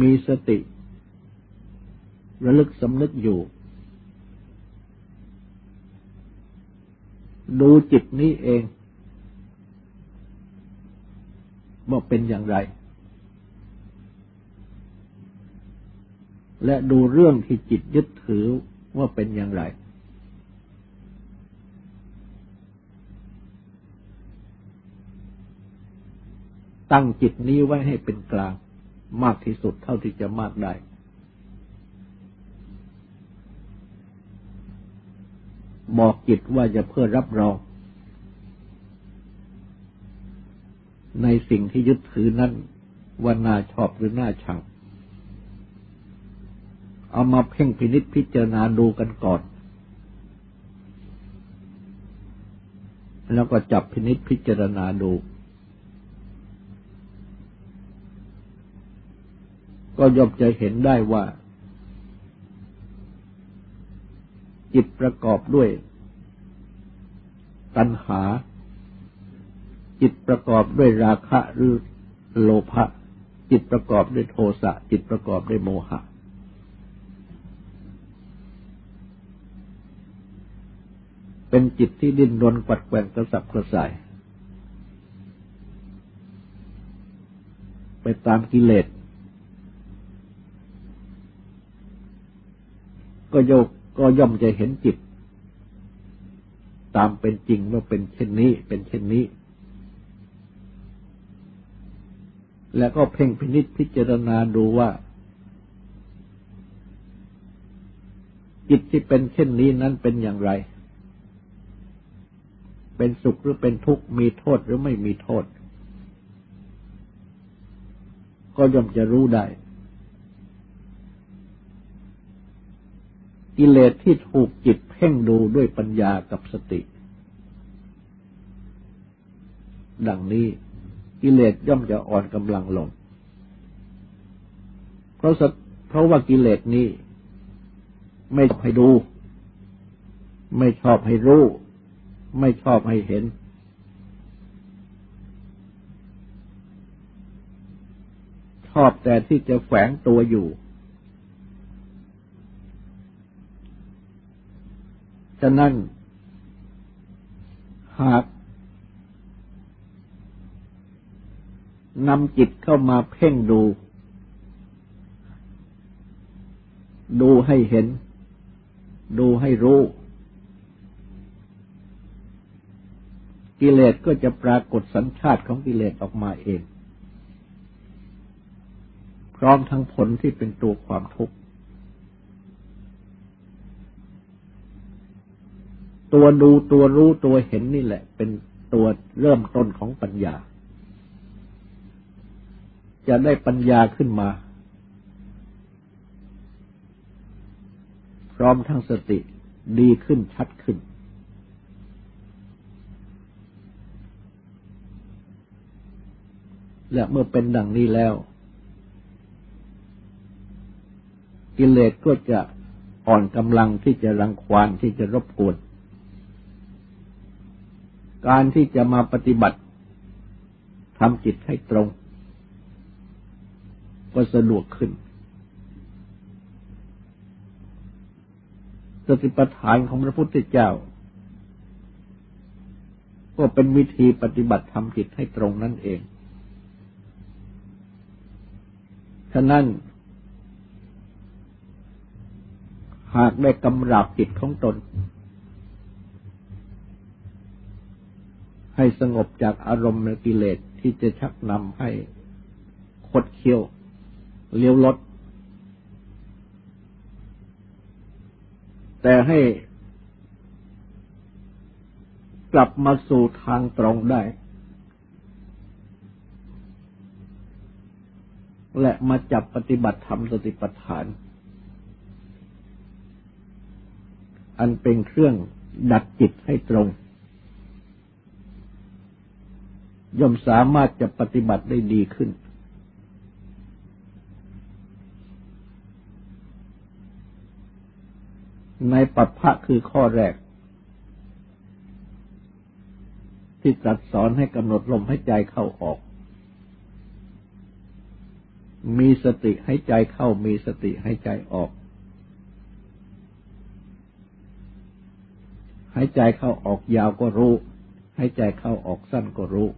มีสติ ระลึกสำนึกอยู่ ดูจิตนี้เองว่าเป็นอย่างไร และดูเรื่องที่จิตยึดถือว่าเป็นอย่างไร ตั้งจิตนี้ไว้ให้เป็นกลาง มากที่สุดเท่าที่จะมากได้ บอกจิตว่าจะเพื่อรับรองในสิ่งที่ยึดถือนั้นว่าน่าชอบหรือน่าชัง เอามาเพ่งพินิษพิจารณาดูกันก่อน แล้วก็จับพินิษพิจารณาดู ก็ย่อมจะเห็นได้ว่า จิตประกอบด้วย ตัณหา จิตประกอบด้วยราคะหรือโลภะจิตประกอบด้วยโทสะจิตประกอบด้วยโมหะ เป็นจิตที่ดิ้นรนกัดแกว่งกระสับกระส่าย ไปตามกิเลส ก็ยกก็ย่อมจะเห็นจิต ตามเป็นจริงว่าเป็นเช่นนี้ เป็นเช่นนี้ แล้วก็เพ่งพินิษพิจารณาดูว่า จิตที่เป็นเช่นนี้นั้นเป็นอย่างไร เป็นสุขหรือเป็นทุกข์มีโทษหรือไม่มีโทษ ก็ย่อมจะรู้ได้ กิเลสที่ถูกจิตเพ่งดูด้วยปัญญากับสติ ดังนี้กิเลสย่อมจะอ่อนกำลังลง เพราะเพราะว่ากิเลสนี้ ไม่ชอบให้ดู ไม่ชอบให้รู้ ไม่ชอบให้เห็น ชอบแต่ที่จะแฝงตัวอยู่ ฉะนั้น หากนำจิตเข้ามาเพ่งดู ดูให้เห็น ดูให้รู้ กิเลสก็จะปรากฏสัญชาติของกิเลสออกมาเอง พร้อมทั้งผลที่เป็นตัวความทุกข์ ตัวดูตัวรู้ตัวเห็นนี่แหละ เป็นตัวเริ่มต้นของปัญญา จะได้ปัญญาขึ้นมา พร้อมทั้งสติดีขึ้นชัดขึ้น และเมื่อเป็นดังนี้แล้ว กิเลสก็จะอ่อนกำลังที่จะรังควานที่จะรบกวน การที่จะมาปฏิบัติทำจิตให้ตรง ก็สะดวกขึ้น สติปัฏฐานของพระพุทธเจ้า ก็เป็นวิธีปฏิบัติทำจิตให้ตรงนั่นเอง ฉะนั้น หากได้กำราบจิตของตน ให้สงบจากอารมณ์ในกิเลสที่จะชักนำให้คดเคี้ยวเลี้ยวรถแต่ให้กลับมาสู่ทางตรงได้ และมาจับปฏิบัติธรรมสติปัฏฐาน อันเป็นเครื่องดัดจิตให้ตรง ย่อมสามารถจะปฏิบัติได้ดีขึ้น ในปัปพะคือข้อแรก ที่ตรัสสอนให้กำหนดลมให้ใจเข้าออก มีสติให้ใจเข้ามีสติให้ใจออกหายใจเข้าออกยาวก็รู้หายใจเข้าออกสั้นก็รู้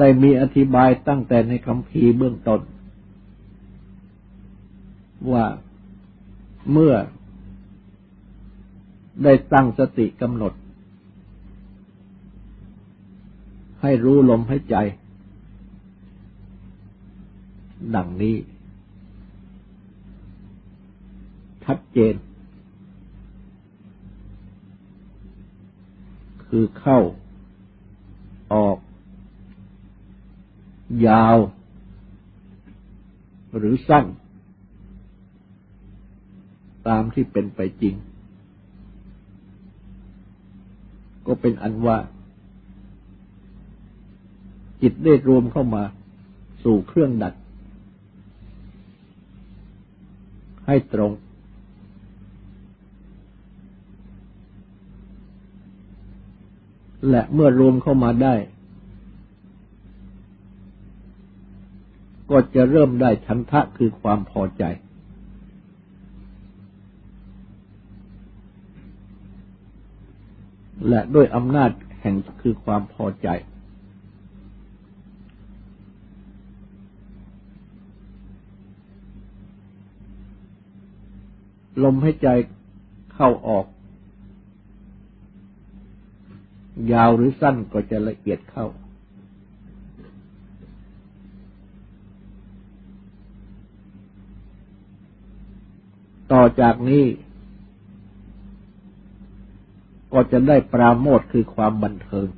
ได้มีอธิบายตั้งแต่ในคำพีเบื้องต้น ว่าเมื่อได้ตั้งสติกำหนด ให้รู้ลมให้ใจ ดังนี้ ชัดเจน คือเข้า ออก ยาว หรือสั้น ตามที่เป็นไปจริง ก็เป็นอันว่า จิตได้รวมเข้ามาสู่เครื่องดัด ให้ตรง และเมื่อรวมเข้ามาได้ ก็จะเริ่มได้ชันทะคือความพอใจ และด้วยอำนาจแห่งคือความพอใจ ลมให้ใจเข้าออก ยาวหรือสั้นก็จะละเอียดเข้า ต่อจากนี้ ก็จะได้ปราโมทคือความบันเทิง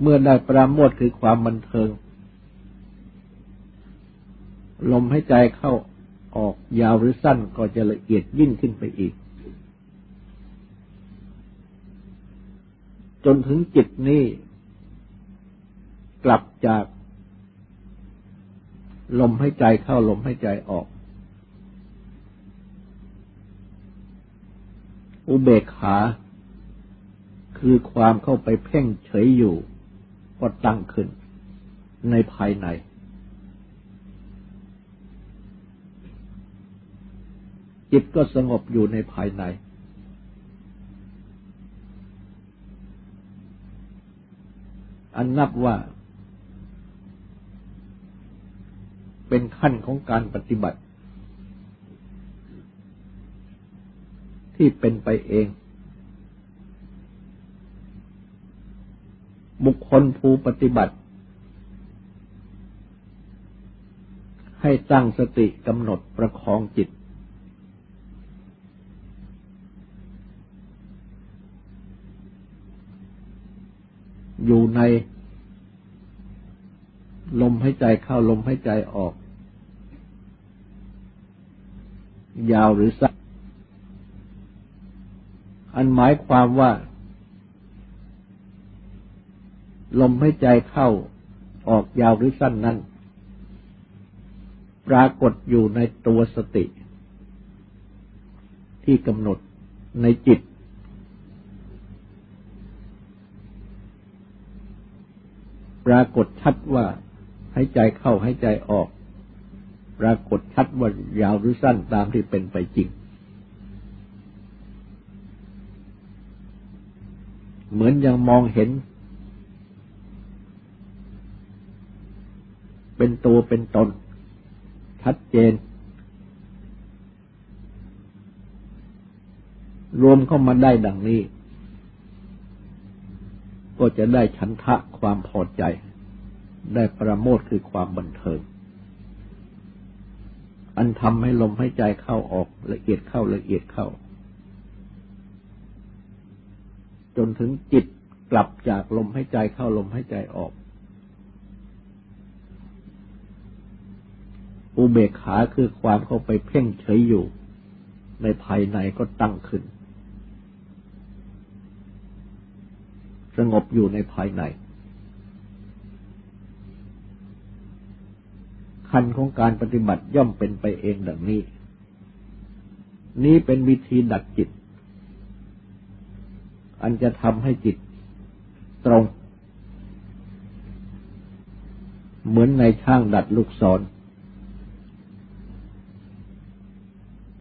เมื่อได้ปราโมทคือความบันเทิง ลมให้ใจเข้าออกยาวหรือสั้นก็จะละเอียดยิ่งขึ้นไปอีก จนถึงจิตนี้กลับจาก ลมให้ใจเข้าลมให้ใจออก อุเบกขา คือความเข้าไปเพ่งเฉยอยู่ ก็ตั้งขึ้น ในภายใน จิตก็สงบอยู่ในภายใน อันนับว่า เป็นขั้นของการปฏิบัติ ที่เป็นไปเอง บุคคลผู้ปฏิบัติ ให้ตั้งสติกำหนดประคองจิต อยู่ใน ลมหายใจเข้าลมหายใจออก ยาวหรือสั้นอันหมายความว่า ลมหายใจเข้าออกยาวหรือสั้นนั้น ปรากฏอยู่ในตัวสติ ที่กำหนดในจิต ปรากฏชัดว่า ให้ใจเข้าให้ใจออก ปรากฏชัดว่ายาวหรือสั้นตามที่เป็นไปจริง เหมือนยังมองเห็น เป็นตัวเป็นตน ชัดเจน รวมเข้ามาได้ดังนี้ ก็จะได้ฉันทะความพอใจ ได้ประโมทคือความบันเทิง อันทำให้ลมให้ใจเข้าออกละเอียดเข้าละเอียดเข้า จนถึงจิตกลับจากลมให้ใจเข้าลมให้ใจออก อุเบกขาคือความเข้าไปเพ่งเฉยอยู่ ในภายในก็ตั้งขึ้น สงบอยู่ในภายใน คันของการปฏิบัติย่อมเป็นไปเองดังนี้ นี้เป็นวิธีดัดจิต อันจะทำให้จิตตรง เหมือนในช่างดัดลูกศร